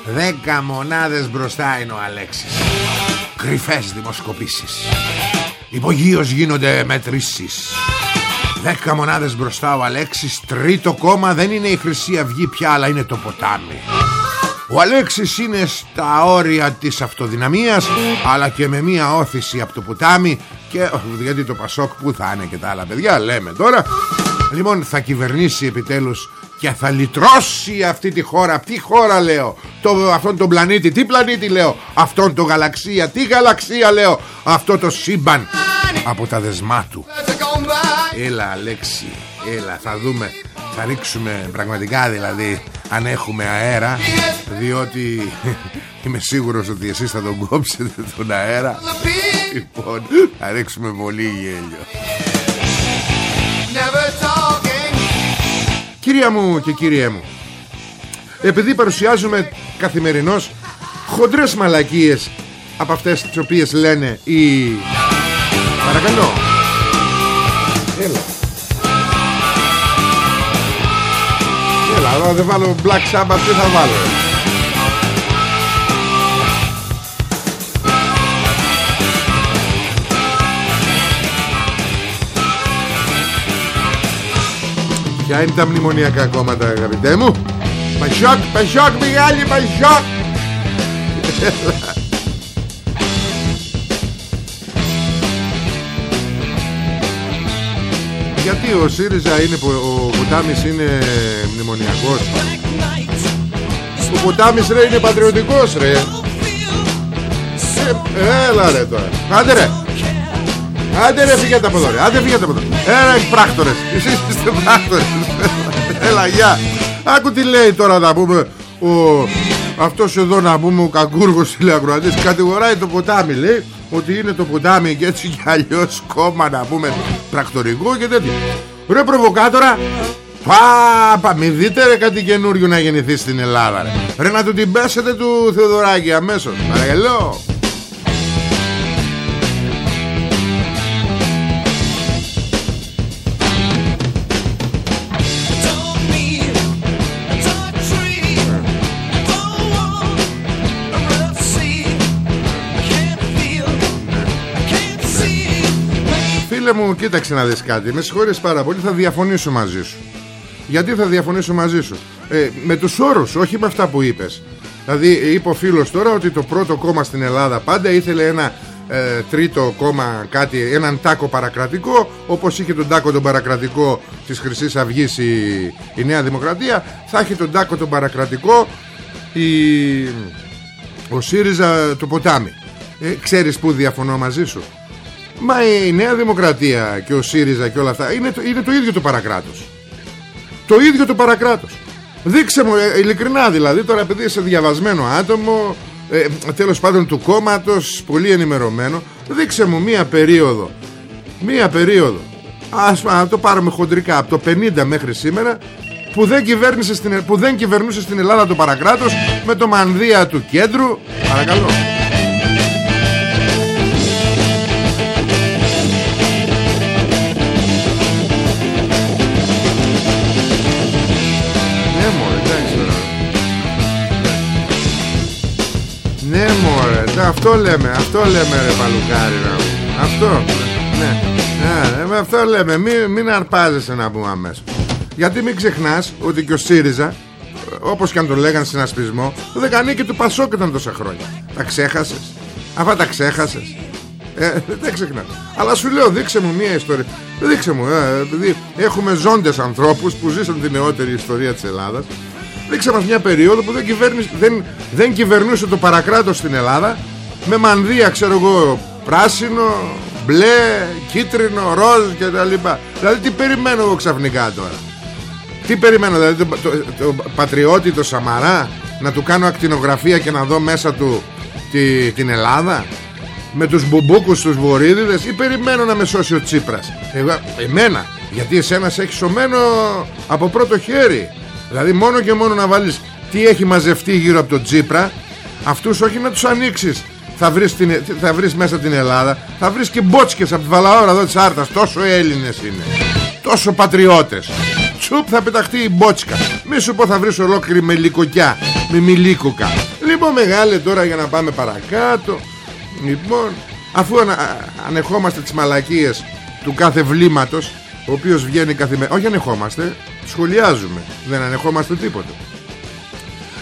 Δέκα μονάδες μπροστά είναι ο Αλέξης. Κρυφές δημοσκοπήσεις. Υπογείως γίνονται μετρήσεις. Δέκα μονάδες μπροστά ο Αλέξης. Τρίτο κόμμα δεν είναι η Χρυσή Αυγή πια Αλλά είναι το ποτάμι. Ο Αλέξης είναι στα όρια της αυτοδυναμίας Αλλά και με μία όθηση από το ποτάμι. Και γιατί το Πασόκ που θα είναι και τα άλλα παιδιά Λέμε τώρα. Λοιπόν θα κυβερνήσει επιτέλους και θα λυτρώσει αυτή τη χώρα. Τι χώρα λέω. Το, Αυτόν τον πλανήτη. Τι πλανήτη λέω. Αυτόν το γαλαξία. Τι γαλαξία λέω. Αυτό το σύμπαν Από τα δεσμά του. Έλα Αλέξη. Έλα θα δούμε. Θα ρίξουμε πραγματικά δηλαδή αν έχουμε αέρα διότι είμαι σίγουρος ότι εσείς θα τον κόψετε τον αέρα. Λοιπόν θα ρίξουμε πολύ γέλιο Κυρία μου και κύριέ μου επειδή παρουσιάζουμε καθημερινώς χοντρές μαλακίες από αυτές τις οποίες λένε οι... Παρακαλώ. Έλα. Έλα, αν δεν βάλω Black Sabbath τι θα βάλω; Ποια είναι τα μνημονιακά κόμματα αγαπητέ μου; Πασόκ, Πασόκ μεγάλη Πασόκ Γιατί ο ΣΥΡΙΖΑ είναι Ο Ποτάμις είναι μνημονιακός; Ο Ποτάμις ρε είναι πατριωτικός ρε. Ε, Έλα ρε τώρα. Άντε ρε Άντε ρε φύγετε από εδώ ρε. Άντε φύγετε από εδώ. Έλα πράκτορες. Εσείς είστε πράκτορες. Έλα γεια. Άκου τι λέει τώρα να πούμε ο, Αυτός εδώ να πούμε ο κακούργος τηλεακροατής. Κατηγοράει το ποτάμι λέει Ότι είναι το ποτάμι και έτσι κι αλλιώς κόμμα να πούμε Πρακτορικό και τέτοιο. Ρε προβοκάτορα Πα, πα, μη δείτε ρε κάτι καινούριο να γεννηθεί στην Ελλάδα ρε. ρε να του την πέσετε του Θεοδωράκη αμέσως. Παρακαλώ μου κοίταξε να δεις κάτι. Με συγχωρείς πάρα πολύ θα διαφωνήσω μαζί σου. Γιατί θα διαφωνήσω μαζί σου; Ε, Με τους όρους όχι με αυτά που είπες. Δηλαδή είπε ο φίλος τώρα ότι το πρώτο κόμμα στην Ελλάδα πάντα ήθελε ένα ε, τρίτο κόμμα κάτι, έναν τάκο παρακρατικό όπως είχε τον τάκο τον παρακρατικό της χρυσής αυγής η, η Νέα Δημοκρατία θα έχει τον τάκο τον παρακρατικό η, ο ΣΥΡΙΖΑ το ποτάμι. Ε, ξέρεις που διαφωνώ μαζί σου; Μα η Νέα Δημοκρατία και ο ΣΥΡΙΖΑ και όλα αυτά είναι το, είναι το ίδιο το παρακράτος. Το ίδιο το παρακράτος. Δείξε μου, ε, ειλικρινά δηλαδή, τώρα επειδή είσαι διαβασμένο άτομο, ε, τέλος πάντων του κόμματος, πολύ ενημερωμένο, δείξε μου μία περίοδο, μία περίοδο, ας το πάρουμε χοντρικά, από το 50 μέχρι σήμερα, που δεν, κυβέρνησε στην, που δεν κυβερνούσε στην Ελλάδα το παρακράτος με το μανδύα του κέντρου. Παρακαλώ. Ναι μωρέ, αυτό λέμε, αυτό λέμε ρε παλουκάρι Αυτό, ναι, ναι, ναι, αυτό λέμε, μην, μην αρπάζεσαι να πούμε αμέσως. Γιατί μην ξεχνάς ότι και ο ΣΥΡΙΖΑ, όπως και αν το λέγανε συνασπισμό, δεν κάνει και του Πασόκ ήταν τόσα χρόνια. Τα ξέχασες, αυτά τα ξέχασες. Ε, δεν ξεχνάς. Αλλά σου λέω δείξε μου μια ιστορία. Δείξε μου ε, επειδή έχουμε ζώντες ανθρώπους που ζήσαν την νεότερη ιστορία της Ελλάδας Δείξε μας μια περίοδο που δεν, δεν, δεν κυβερνούσε το παρακράτος στην Ελλάδα με μανδύα ξέρω εγώ πράσινο, μπλε, κίτρινο, ροζ και τα λοιπά. Δηλαδή τι περιμένω εγώ ξαφνικά τώρα; Τι περιμένω δηλαδή το, το, το, πατριώτη το Σαμαρά να του κάνω ακτινογραφία και να δω μέσα του τη, την Ελλάδα; Με τους μπουμπούκους τους βορύδιδες; Ή περιμένω να με σώσει ο Τσίπρας; Εγώ, εμένα γιατί εσένας έχει σωμένο από πρώτο χέρι Δηλαδή μόνο και μόνο να βάλεις τι έχει μαζευτεί γύρω από τον Τζίπρα Αυτούς όχι να τους ανοίξεις. Θα βρεις, την, θα βρεις μέσα την Ελλάδα Θα βρεις και μπότσκες από τη Βαλαώρα εδώ της Άρτας. Τόσο Έλληνες είναι. Τόσο πατριώτες. Τσουπ θα πεταχτεί η μπότσκα. Μη σου πω θα βρεις ολόκληρη με λικοκιά Με μιλίκοκα. Λοιπόν μεγάλε τώρα για να πάμε παρακάτω. Λοιπόν Αφού ανα, ανεχόμαστε τις μαλακίες Του κάθε βλήματος Ο οποίος βγαίνει καθημερινά Όχι ανεχόμαστε. Σχολιάζουμε. Δεν ανεχόμαστε τίποτα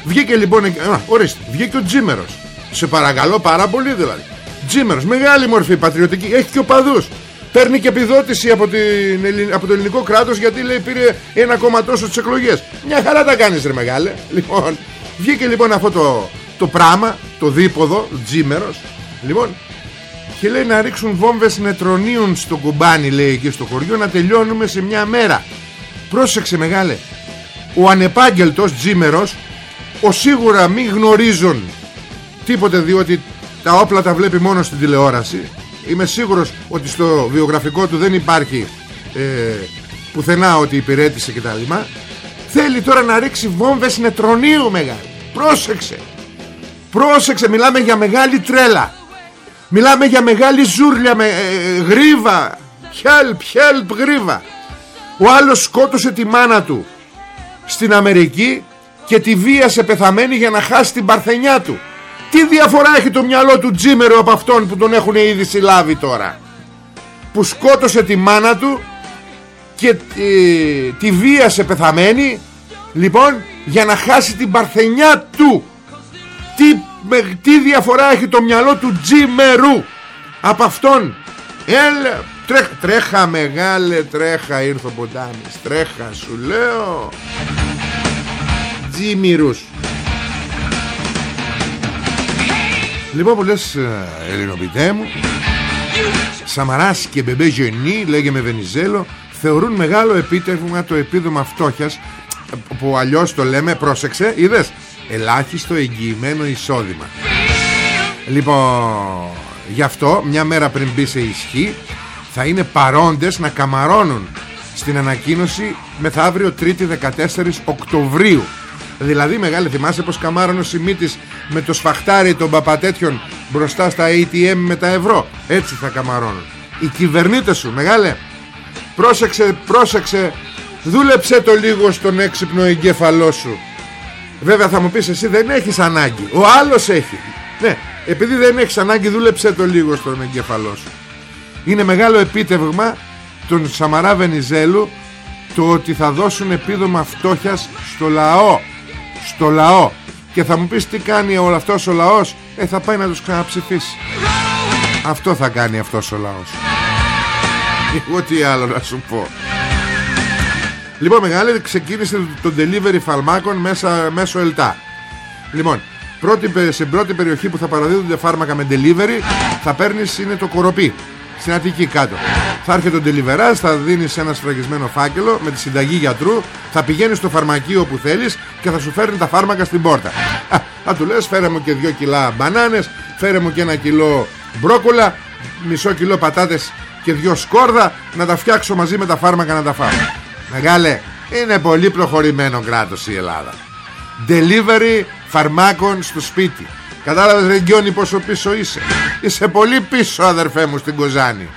Βγήκε λοιπόν α, ορίστε, Βγήκε ο Τζίμερος. Σε παρακαλώ πάρα πολύ δηλαδή. Τζίμερος μεγάλη μορφή πατριωτική. Έχει και οπαδούς Παίρνει και επιδότηση από, την, από το ελληνικό κράτος Γιατί λέει πήρε ένα κόμμα τόσο τις εκλογές. Μια χαρά τα κάνεις ρε μεγάλε. Λοιπόν Βγήκε λοιπόν αυτό το, το πράγμα Το δίποδο Τζίμερος. Λοιπόν και λέει να ρίξουν βόμβες νετρονίων στο κουμπάνι λέει εκεί στο χωριό να τελειώνουμε σε μια μέρα. Πρόσεξε μεγάλε. Ο ανεπάγγελτος τζίμερος ο σίγουρα μην γνωρίζουν τίποτε διότι τα όπλα τα βλέπει μόνο στην τηλεόραση. Είμαι σίγουρος ότι στο βιογραφικό του δεν υπάρχει ε, πουθενά ότι υπηρέτησε κτλ θέλει τώρα να ρίξει βόμβες νετρονίου μεγάλη πρόσεξε. Πρόσεξε μιλάμε για μεγάλη τρέλα μιλάμε για μεγάλη ζούρλια με ε, γρίβα help help γρίβα ο άλλος σκότωσε τη μάνα του στην Αμερική και τη βίασε πεθαμένη για να χάσει την παρθενιά του. Τι διαφορά έχει το μυαλό του Τζίμερο από αυτόν που τον έχουν ήδη συλλάβει τώρα; Που σκότωσε τη μάνα του και ε, τη βίασε πεθαμένη λοιπόν για να χάσει την παρθενιά του. Τι, με, τι διαφορά έχει το μυαλό του Τζίμερου από αυτόν; Έλα, τρέχα, τρέχα μεγάλε τρέχα ήρθε ο ποτάμις τρέχα σου λέω. Τζίμιρους Λοιπόν που λες ε, Ελληνοποιητέ μου Σαμαράς και Μπεμπέ Γενή Λέγε με Βενιζέλο Θεωρούν μεγάλο επίτευγμα το επίδομα φτώχειας Που αλλιώς το λέμε Πρόσεξε είδες Ελάχιστο εγγυημένο εισόδημα Λοιπόν Γι' αυτό μια μέρα πριν μπει σε ισχύ Θα είναι παρόντες να καμαρώνουν Στην ανακοίνωση Μεθαύριο 3η 14 Οκτωβρίου Δηλαδή μεγάλη θυμάσαι πως καμάρωνε ο Σιμίτης με το σφαχτάρι των παπατέτιων μπροστά στα ATM με τα ευρώ. Έτσι θα καμαρώνουν. Οι κυβερνήτες σου μεγάλε πρόσεξε, πρόσεξε δούλεψε το λίγο στον έξυπνο εγκέφαλό σου. Βέβαια θα μου πεις εσύ δεν έχεις ανάγκη. Ο άλλος έχει. Ναι, επειδή δεν έχεις ανάγκη δούλεψε το λίγο στον εγκέφαλό σου. Είναι μεγάλο επίτευγμα τον Σαμαρά Βενιζέλου το ότι θα δώσουν επίδομα φτώχειας στο λαό στο λαό και θα μου πεις τι κάνει όλο αυτός ο λαός ε θα πάει να τους ξαναψηφίσει αυτό θα κάνει αυτός ο λαός εγώ τι άλλο να σου πω Λοιπόν μεγάλη ξεκίνησε το delivery φαρμάκων μέσα, μέσω ΕΛΤΑ Λοιπόν πρώτη, σε πρώτη περιοχή που θα παραδίδονται φάρμακα με delivery θα παίρνεις είναι το κοροπή στην Αττική κάτω. Θα έρχεται ο Ντελιβεράς, θα δίνεις ένα σφραγισμένο φάκελο με τη συνταγή γιατρού, θα πηγαίνεις στο φαρμακείο που θέλεις και θα σου φέρνει τα φάρμακα στην πόρτα. θα του λες φέρε μου και δύο κιλά μπανάνες, φέρε μου και ένα κιλό μπρόκολα, μισό κιλό πατάτες και δυο σκόρδα να τα φτιάξω μαζί με τα φάρμακα να τα φάω. Μεγάλε, είναι πολύ προχωρημένο κράτος η Ελλάδα. Delivery φαρμάκων στο σπίτι. Κατάλαβες Ρεγγιόνι πόσο πίσω είσαι Είσαι πολύ πίσω αδερφέ μου στην Κοζάνη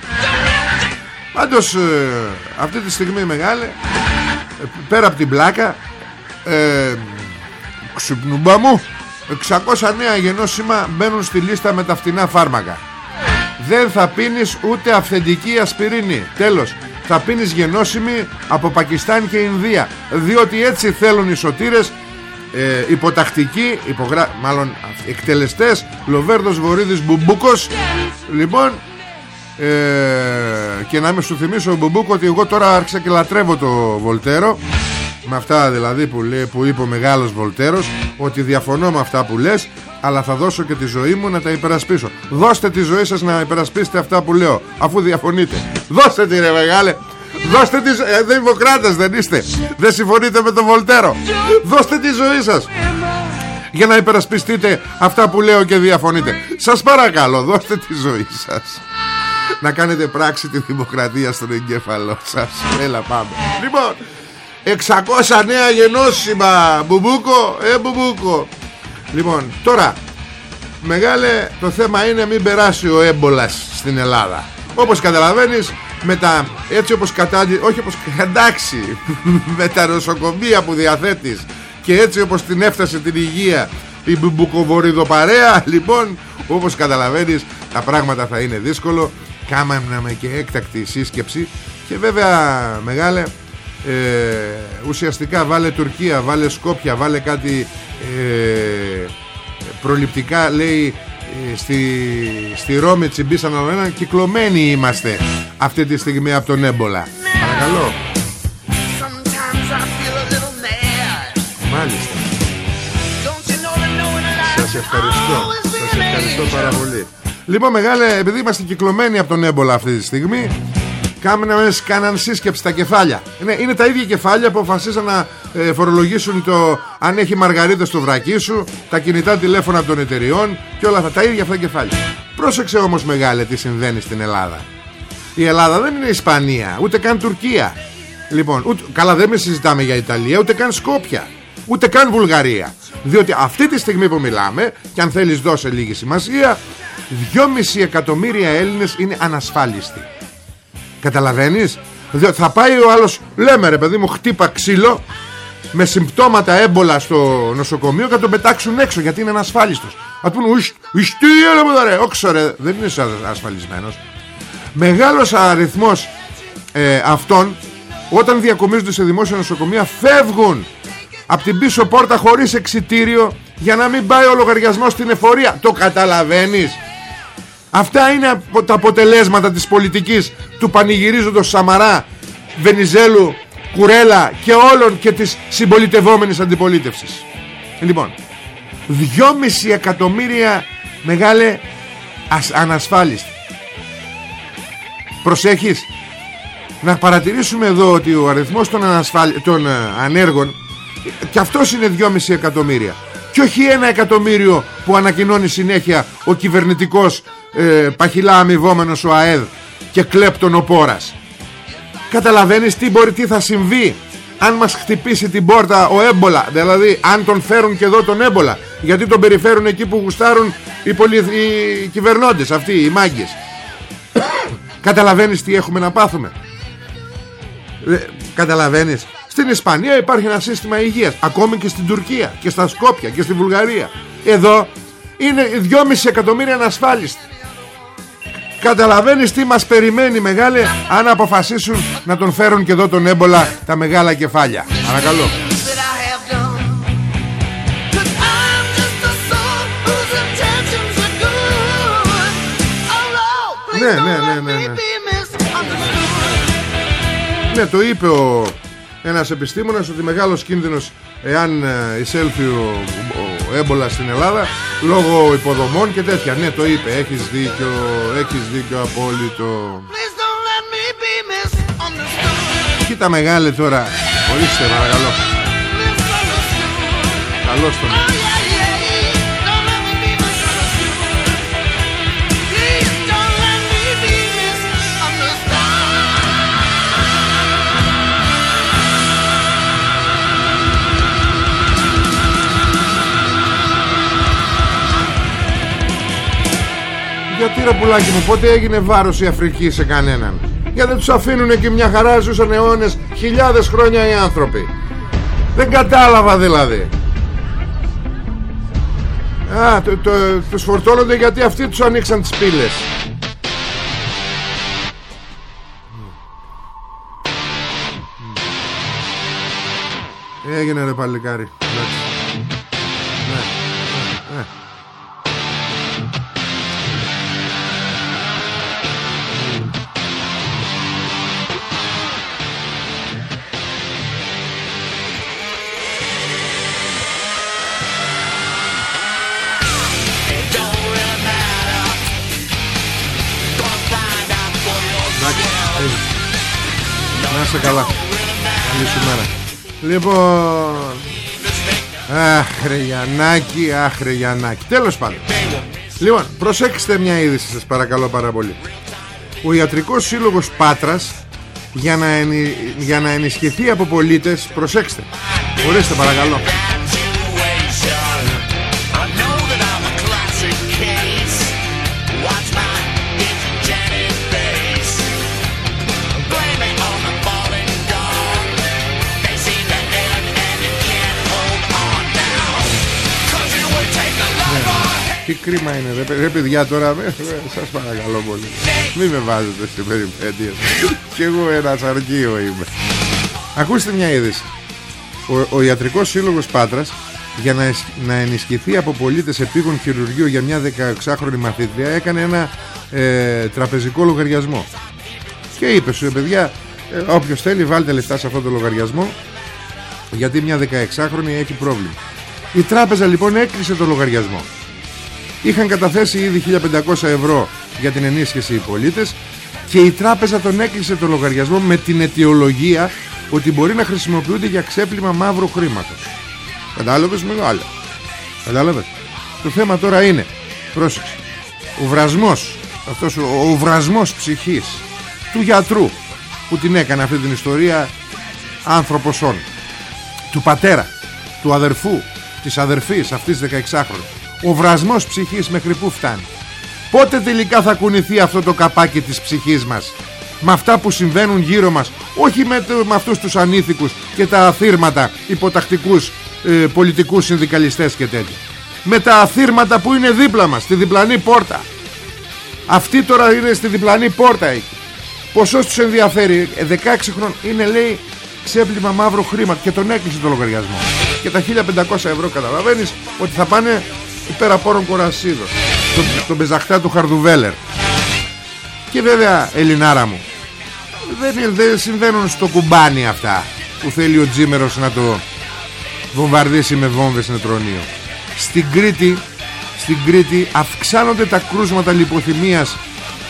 Πάντως ε, αυτή τη στιγμή μεγάλη ε, Πέρα από την πλάκα ε, Ξυπνουμπά μου 600 νέα γενώσιμα μπαίνουν στη λίστα με τα φτηνά φάρμακα Δεν θα πίνεις ούτε αυθεντική ασπιρίνη Τέλος θα πίνεις γενώσιμη από Πακιστάν και Ινδία Διότι έτσι θέλουν οι σωτήρες ε, υποτακτικοί υπογρα... μάλλον εκτελεστές Λοβέρδος Βορύδης Μπουμπούκος. Λοιπόν ε, και να με σου θυμίσω ο Μπουμπούκο ότι εγώ τώρα άρχισα και λατρεύω το Βολτέρο με αυτά δηλαδή που, λέει, που είπε ο μεγάλος Βολτέρος ότι διαφωνώ με αυτά που λες αλλά θα δώσω και τη ζωή μου να τα υπερασπίσω δώστε τη ζωή σας να υπερασπίσετε αυτά που λέω αφού διαφωνείτε δώστε τη ρε μεγάλε Δώστε τη ζωή. Ε, δημοκράτες δεν είστε. Δεν συμφωνείτε με τον Βολτέρο. Δώστε τη ζωή σας. Για να υπερασπιστείτε αυτά που λέω και διαφωνείτε. Σας παρακαλώ, δώστε τη ζωή σας. Να κάνετε πράξη τη δημοκρατία στον εγκέφαλό σας. Έλα πάμε. Λοιπόν, 600 νέα γενώσιμα. Μπουμπούκο, ε μπουμπούκο. Λοιπόν, τώρα, μεγάλε, το θέμα είναι μην περάσει ο έμπολας στην Ελλάδα. Όπως καταλαβαίνεις με τα έτσι όπως κατάγει όχι όπως εντάξει με τα νοσοκομεία που διαθέτεις και έτσι όπως την έφτασε την υγεία η παρέα λοιπόν όπως καταλαβαίνεις τα πράγματα θα είναι δύσκολο κάμαμε και έκτακτη σύσκεψη και βέβαια μεγάλε ε, ουσιαστικά βάλε Τουρκία βάλε Σκόπια βάλε κάτι ε, προληπτικά λέει ε, στη, στη Ρώμη τσιμπήσαν άλλο έναν κυκλωμένοι είμαστε αυτή τη στιγμή από τον έμπολα. Παρακαλώ. Μάλιστα. Σας ευχαριστώ. Σας ευχαριστώ πάρα πολύ. Λοιπόν μεγάλε επειδή είμαστε κυκλωμένοι από τον έμπολα αυτή τη στιγμή Κάμενε κάναν σύσκεψη τα κεφάλια. Είναι, είναι τα ίδια κεφάλια που αποφασίσαν να ε, φορολογήσουν το αν έχει μαργαρίτες στο βρακί σου, τα κινητά τηλέφωνα των εταιριών και όλα αυτά. Τα ίδια αυτά κεφάλια. Πρόσεξε όμως μεγάλε τι συμβαίνει στην Ελλάδα. Η Ελλάδα δεν είναι Ισπανία, ούτε καν Τουρκία. Λοιπόν, ούτε, καλά δεν με συζητάμε για Ιταλία, ούτε καν Σκόπια, ούτε καν Βουλγαρία. Διότι αυτή τη στιγμή που μιλάμε, και αν θέλεις δώσε λίγη σημασία, 2,5 εκατομμύρια Έλληνες είναι ανασφάλιστοι. Καταλαβαίνεις; Διότι θα πάει ο άλλος Λέμε ρε παιδί μου χτύπα ξύλο Με συμπτώματα έμπολα στο νοσοκομείο Και θα τον πετάξουν έξω γιατί είναι ανασφάλιστος Θα πούνε ουισ τι έλα ρε Όξο ρε δεν είναι ασφαλισμένος Μεγάλος αριθμός ε, αυτών Όταν διακομίζονται σε δημόσια νοσοκομεία Φεύγουν από την πίσω πόρτα χωρίς εξιτήριο για να μην πάει ο λογαριασμός στην εφορία. Το καταλαβαίνεις; Αυτά είναι τα αποτελέσματα της πολιτικής του πανηγυρίζοντος Σαμαρά, Βενιζέλου, Κουρέλα και όλων και της συμπολιτευόμενης αντιπολίτευσης. Λοιπόν, 2,5 εκατομμύρια μεγάλε ανασφάλιστοι. Προσέχεις να παρατηρήσουμε εδώ ότι ο αριθμός των, των ε, ανέργων και αυτός είναι 2,5 εκατομμύρια και όχι ένα εκατομμύριο που ανακοινώνει συνέχεια ο κυβερνητικός ε, παχυλά αμοιβόμενος ο ΑΕΔ και κλέπτον ο Πόρας. Καταλαβαίνεις τι μπορεί τι θα συμβεί αν μας χτυπήσει την πόρτα ο έμπολα. Δηλαδή αν τον φέρουν και εδώ τον έμπολα γιατί τον περιφέρουν εκεί που γουστάρουν οι, πολυ... οι κυβερνώντες αυτοί οι μάγκες. Καταλαβαίνεις τι έχουμε να πάθουμε; Ε, καταλαβαίνεις; Στην Ισπανία υπάρχει ένα σύστημα υγείας Ακόμη και στην Τουρκία και στα Σκόπια και στη Βουλγαρία. Εδώ είναι 2,5 εκατομμύρια ανασφάλιστοι Καταλαβαίνεις τι μας περιμένει μεγάλε Αν αποφασίσουν να τον φέρουν και εδώ τον έμπολα Τα μεγάλα κεφάλια Παρακαλώ Ναι, ναι, ναι, ναι, ναι. Ναι, το είπε ο ένας επιστήμονας ότι μεγάλος κίνδυνος εάν ε, εισέλθει ο, ο, έμπολας στην Ελλάδα λόγω υποδομών και τέτοια. Ναι, το είπε. Έχεις δίκιο, έχεις δίκιο απόλυτο. Κοίτα μεγάλε τώρα. Ορίστε παρακαλώ. Καλώς τον. Γιατί ρε πουλάκι μου πότε έγινε βάρος η Αφρική σε κανέναν; Γιατί δεν τους αφήνουν και μια χαρά ζούσαν αιώνες Χιλιάδες χρόνια οι άνθρωποι. Δεν κατάλαβα δηλαδή. Α, το, το, τους φορτώνονται γιατί αυτοί τους ανοίξαν τις πύλες. Έγινε ρε παλικάρι είσαι καλά. Καλή σου μέρα. Λοιπόν Άχρε Γιαννάκη Άχρε Γιαννάκη. Τέλος πάντων. Λοιπόν προσέξτε μια είδηση σας παρακαλώ πάρα πολύ. Ο Ιατρικός Σύλλογος Πάτρας για να, για να ενισχυθεί από πολίτες Προσέξτε. Ορίστε παρακαλώ κρίμα είναι ρε, ρε παιδιά τώρα Σας παρακαλώ πολύ. Μην με βάζετε στην περιπέτεια Κι εγώ ένας αρκείο είμαι. Ακούστε μια είδηση. Ο, ο Ιατρικός Σύλλογος Πάτρας για να, να ενισχυθεί από πολίτες επίγον χειρουργείο για μια 16χρονη μαθήτρια έκανε ένα ε, τραπεζικό λογαριασμό. Και είπε σου παιδιά ε, όποιος θέλει βάλτε λεφτά σε αυτό το λογαριασμό γιατί μια 16χρονη έχει πρόβλημα η τράπεζα λοιπόν έκλεισε το λογαριασμό Είχαν καταθέσει ήδη 1500 ευρώ για την ενίσχυση οι πολίτες και η τράπεζα τον έκλεισε το λογαριασμό με την αιτιολογία ότι μπορεί να χρησιμοποιούνται για ξέπλυμα μαύρου χρήματος. Κατάλαβες μεγάλο κατάλαβες. Το θέμα τώρα είναι πρόσεξε ο βρασμός αυτός ο, ο βρασμός ψυχής του γιατρού που την έκανε αυτή την ιστορία άνθρωπος όν του πατέρα του αδερφού της αδερφής αυτής 16χρονης ο βρασμός ψυχής μέχρι που φτάνει. Πότε τελικά θα κουνηθεί αυτό το καπάκι της ψυχής μας; Με αυτά που συμβαίνουν γύρω μας όχι με, το, με αυτούς τους ανήθικους και τα αθήρματα υποτακτικούς ε, πολιτικούς συνδικαλιστές και τέτοια. Με τα αθήρματα που είναι δίπλα μας στη διπλανή πόρτα. Αυτή τώρα είναι στη διπλανή πόρτα εκεί. Ποσός τους ενδιαφέρει; 16 ε, χρόνια είναι λέει ξέπλυμα μαύρο χρήμα και τον έκλεισε το λογαριασμό. Και τα 1500 ευρώ καταλαβαίνεις ότι θα πάνε πέρα πόρων κορασίδος τον, τον πεζαχτά του Χαρδουβέλερ. Και βέβαια Ελληνάρα μου δεν, δεν συμβαίνουν στο κουμπάνι αυτά που θέλει ο Τζίμερος να το βομβαρδίσει με βόμβες νετρονίο στην Κρήτη στην Κρήτη αυξάνονται τα κρούσματα λιποθυμίας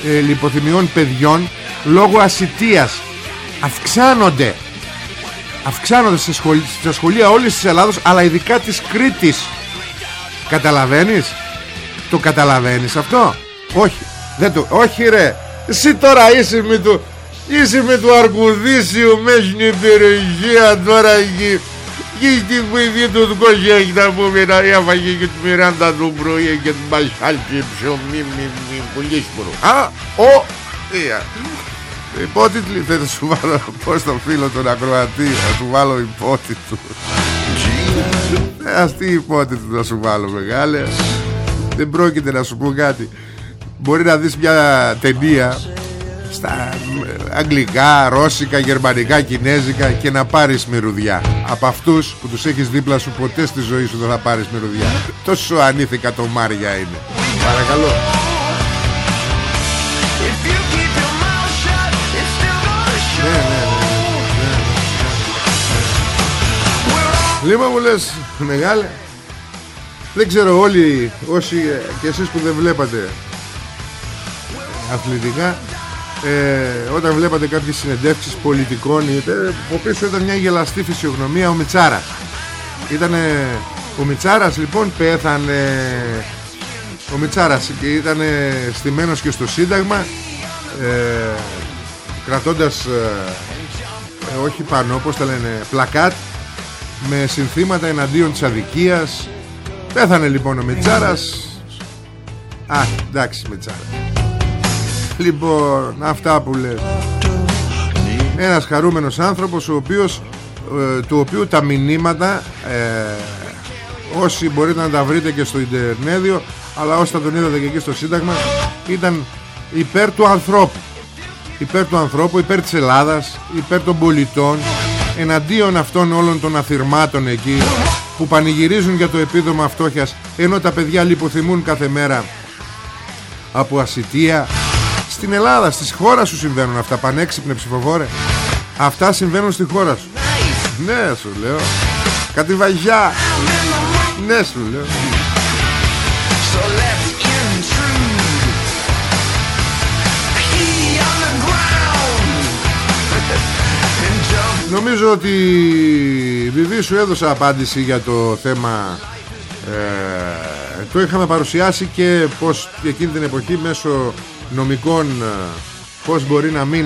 ε, λιποθυμιών παιδιών λόγω ασυτείας. Αυξάνονται. Αυξάνονται στα σχολεία, στα σχολεία όλης της Ελλάδος αλλά ειδικά της Κρήτης καταλαβαίνεις; Το καταλαβαίνεις αυτό; Όχι. Δεν το, όχι ρε. Εσύ τώρα είσαι με το είσαι με το αρκουδίσιο μέσα στην περιοχή τώρα εκεί και την παιδί του κόσμο έχει να πούμε να έφαγε και τη Μιράντα του πρωί και την Πασχάλτη ψωμί μη μη πολύ σπορό. Α ο Ία Υπότιτλοι θα σου βάλω πως το φίλο τον ακροατή Θα σου βάλω υπότιτλου Ας τι υπότιτλου να σου βάλω μεγάλε. Δεν πρόκειται να σου πω κάτι. Μπορεί να δεις μια ταινία Στα αγγλικά, ρώσικα, γερμανικά, κινέζικα Και να πάρεις μυρουδιά. Από αυτούς που τους έχεις δίπλα σου Ποτέ στη ζωή σου δεν θα πάρεις μυρουδιά. Τόσο ανήθικα το Μάρια είναι. Παρακαλώ Λίμα μου λες μεγάλε. Δεν ξέρω όλοι όσοι και εσείς που δεν βλέπατε αθλητικά ε, όταν βλέπατε κάποιες συνεντεύξεις πολιτικών είτε, από πίσω ήταν μια γελαστή φυσιογνωμία ο Μιτσάρας. Ήτανε ο Μιτσάρας λοιπόν πέθανε. Ο Μιτσάρας και ήταν στημένος και στο Σύνταγμα ε, κρατώντας ε, ε, όχι πάνω πως τα λένε πλακάτ με συνθήματα εναντίον της αδικίας. Πέθανε λοιπόν ο Μιτσάρας α εντάξει Μιτσάρα λοιπόν αυτά που λες. Ένας χαρούμενος άνθρωπος ο οποίος ε, του οποίου τα μηνύματα ε, όσοι μπορείτε να τα βρείτε και στο Ιντερνέδιο αλλά όσοι θα τον είδατε και εκεί στο Σύνταγμα ήταν υπέρ του ανθρώπου. Υπέρ του ανθρώπου, υπέρ της Ελλάδας υπέρ των πολιτών εναντίον αυτών όλων των αφηρμάτων εκεί που πανηγυρίζουν για το επίδομα φτώχειας ενώ τα παιδιά λιποθυμούν κάθε μέρα. Από ασυτεία στην Ελλάδα, στις χώρας σου συμβαίνουν αυτά πανέξυπνε ψηφοφόρε. Αυτά συμβαίνουν στη χώρα σου. Ναι σου λέω. Κάτι βαγιά. Ναι σου λέω Νομίζω ότι Βιβί σου έδωσα απάντηση για το θέμα ε, Το είχαμε παρουσιάσει και πως εκείνη την εποχή μέσω νομικών ε, πως μπορεί να μην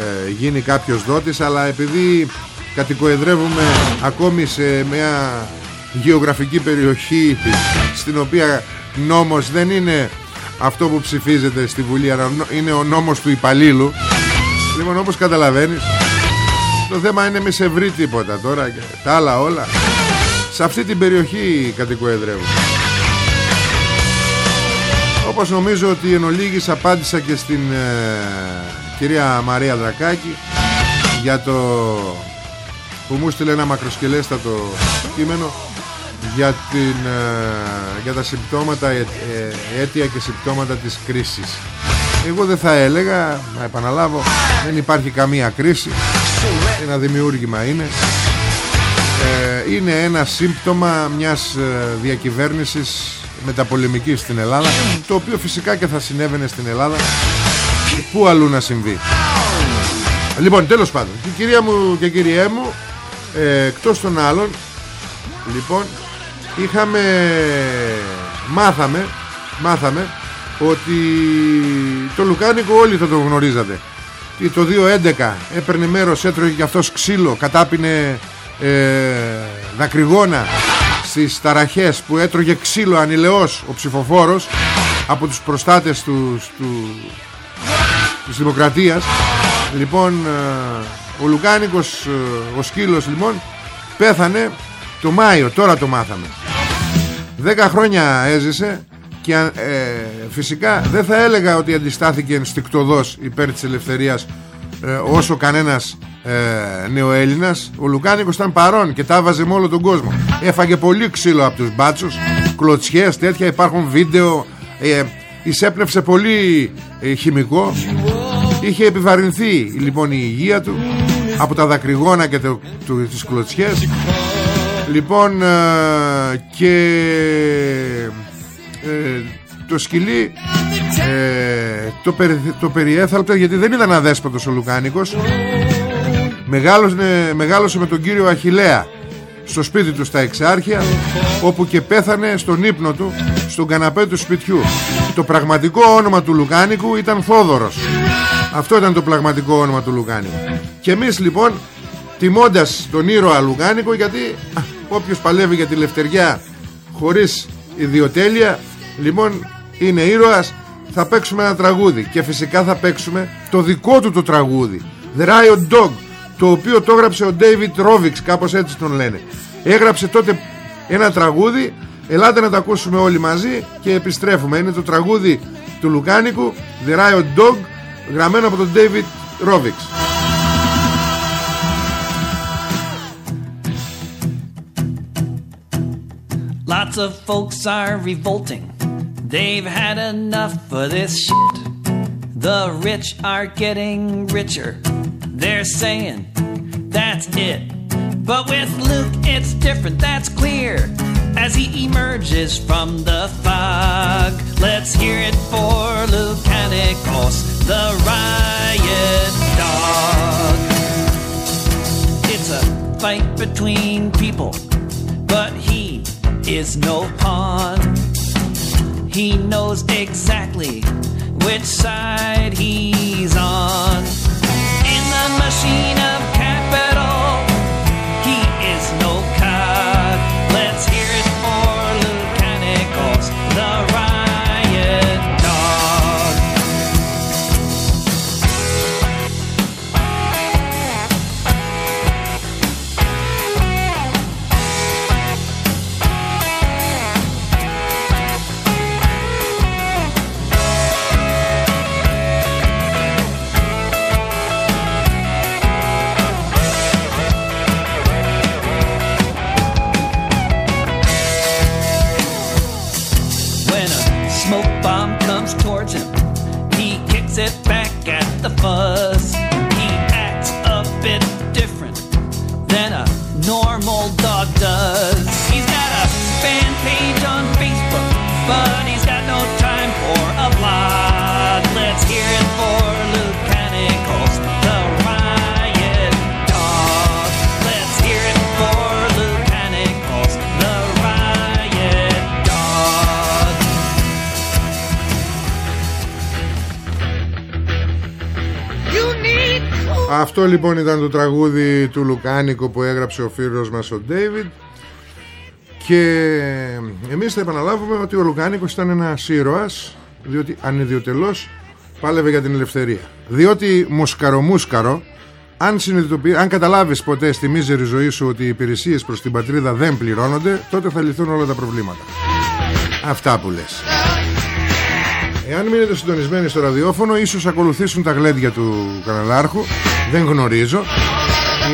ε, γίνει κάποιος δότης αλλά επειδή κατοικοεδρεύουμε ακόμη σε μια γεωγραφική περιοχή στην οποία νόμος δεν είναι αυτό που ψηφίζεται στη Βουλή αλλά είναι ο νόμος του υπαλλήλου. Λοιπόν όπως καταλαβαίνεις το θέμα είναι μη σε βρει τίποτα τώρα και τα άλλα όλα. Σε αυτή την περιοχή κατοικοεδρεύουν Όπως νομίζω ότι εν ολίγης απάντησα και στην ε, κυρία Μαρία Δρακάκη Για το που μου στείλε ένα μακροσκελέστατο κείμενο για, την, ε, για τα συμπτώματα, ε, ε, αίτια και συμπτώματα της κρίσης. Εγώ δεν θα έλεγα, να επαναλάβω, δεν υπάρχει καμία κρίση ένα δημιούργημα είναι. Ε, είναι ένα σύμπτωμα μιας ε, διακυβέρνησης μεταπολεμικής στην Ελλάδα το οποίο φυσικά και θα συνέβαινε στην Ελλάδα. Πού αλλού να συμβεί. Λοιπόν τέλος πάντων. Και κυρία μου και κυριέ μου ε, Εκτός των άλλων Λοιπόν Είχαμε Μάθαμε Μάθαμε Ότι Το Λουκάνικο όλοι θα το γνωρίζατε το 2011 έπαιρνε μέρος έτρωγε και αυτός ξύλο κατάπινε ε, δακρυγόνα στις ταραχές που έτρωγε ξύλο ανηλεός ο ψηφοφόρος από τους προστάτες του, του, της Δημοκρατίας. Λοιπόν ε, ο Λουκάνικος ε, ο σκύλος λοιπόν πέθανε το Μάιο. Τώρα το μάθαμε. 10 χρόνια έζησε και ε, φυσικά δεν θα έλεγα ότι αντιστάθηκε ενστικτοδός υπέρ της ελευθερίας ε, όσο κανένας ε, νεοέλληνας. Ο Λουκάνικος ήταν παρόν και τα βάζε με όλο τον κόσμο. Έφαγε πολύ ξύλο από τους μπάτσους κλωτσιές τέτοια. Υπάρχουν βίντεο ε, εισέπνευσε πολύ ε, χημικό. Είχε επιβαρυνθεί λοιπόν η υγεία του από τα δακρυγόνα και το, το, τις κλωτσιές. Λοιπόν ε, και ε, το σκυλί ε, το, περι, το περιέθαλπτε γιατί δεν ήταν αδέσποτος ο Λουκάνικος. Μεγάλωσε, μεγάλωσε με τον κύριο Αχιλέα στο σπίτι του στα Εξάρχεια όπου και πέθανε στον ύπνο του στον καναπέ του σπιτιού. Το πραγματικό όνομα του Λουκάνικου ήταν Θόδωρος αυτό ήταν το πραγματικό όνομα του Λουκάνικου. Και εμείς λοιπόν τιμώντας τον ήρωα Λουκάνικο γιατί όποιος παλεύει για τη λευτεριά χωρίς ιδιοτέλεια Λοιπόν είναι ήρωας Θα παίξουμε ένα τραγούδι. Και φυσικά θα παίξουμε το δικό του το τραγούδι. The Riot Dog Το οποίο το έγραψε ο David Rovics Κάπως έτσι τον λένε. Έγραψε τότε ένα τραγούδι. Ελάτε να το ακούσουμε όλοι μαζί Και επιστρέφουμε. Είναι το τραγούδι του Λουκάνικου The Riot Dog Γραμμένο από τον David Rovics Lots of folks are revolting They've had enough of this shit. The rich are getting richer. They're saying that's it. But with Luke, it's different, that's clear. As he emerges from the fog, let's hear it for Lucanicos, the riot dog. It's a fight between people, but he is no pawn. He knows exactly which side he's on. In the machine λοιπόν ήταν το τραγούδι του Λουκάνικο που έγραψε ο φίλος μας ο Ντέιβιντ. Και εμείς θα επαναλάβουμε ότι ο Λουκάνικος ήταν ένας ήρωας διότι ανιδιοτελώς πάλευε για την ελευθερία. Διότι μουσκαρομούσκαρο αν, αν καταλάβεις ποτέ στη μίζερη ζωή σου ότι οι υπηρεσίες προς την πατρίδα δεν πληρώνονται τότε θα λυθούν όλα τα προβλήματα. Αυτά που λες. Εάν μείνετε συντονισμένοι στο ραδιόφωνο Ίσως ακολουθήσουν τα γλέντια του καναλάρχου Δεν γνωρίζω.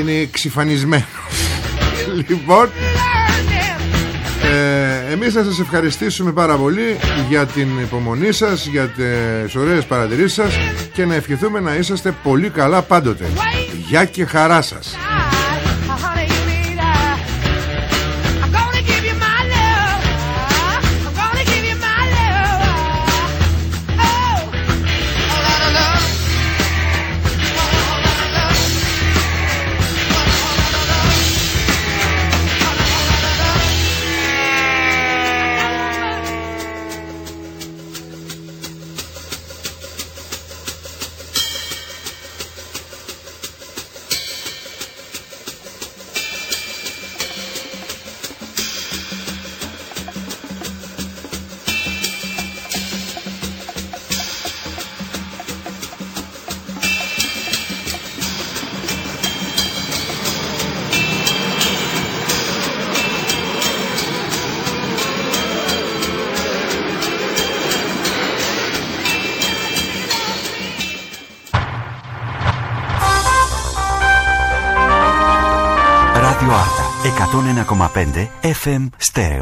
Είναι εξυφανισμένο. Λοιπόν ε, Εμείς θα σας ευχαριστήσουμε πάρα πολύ Για την υπομονή σας Για τις ωραίες παρατηρήσεις σας Και να ευχηθούμε να είσαστε πολύ καλά πάντοτε. Γεια και χαρά σας FM Stereo.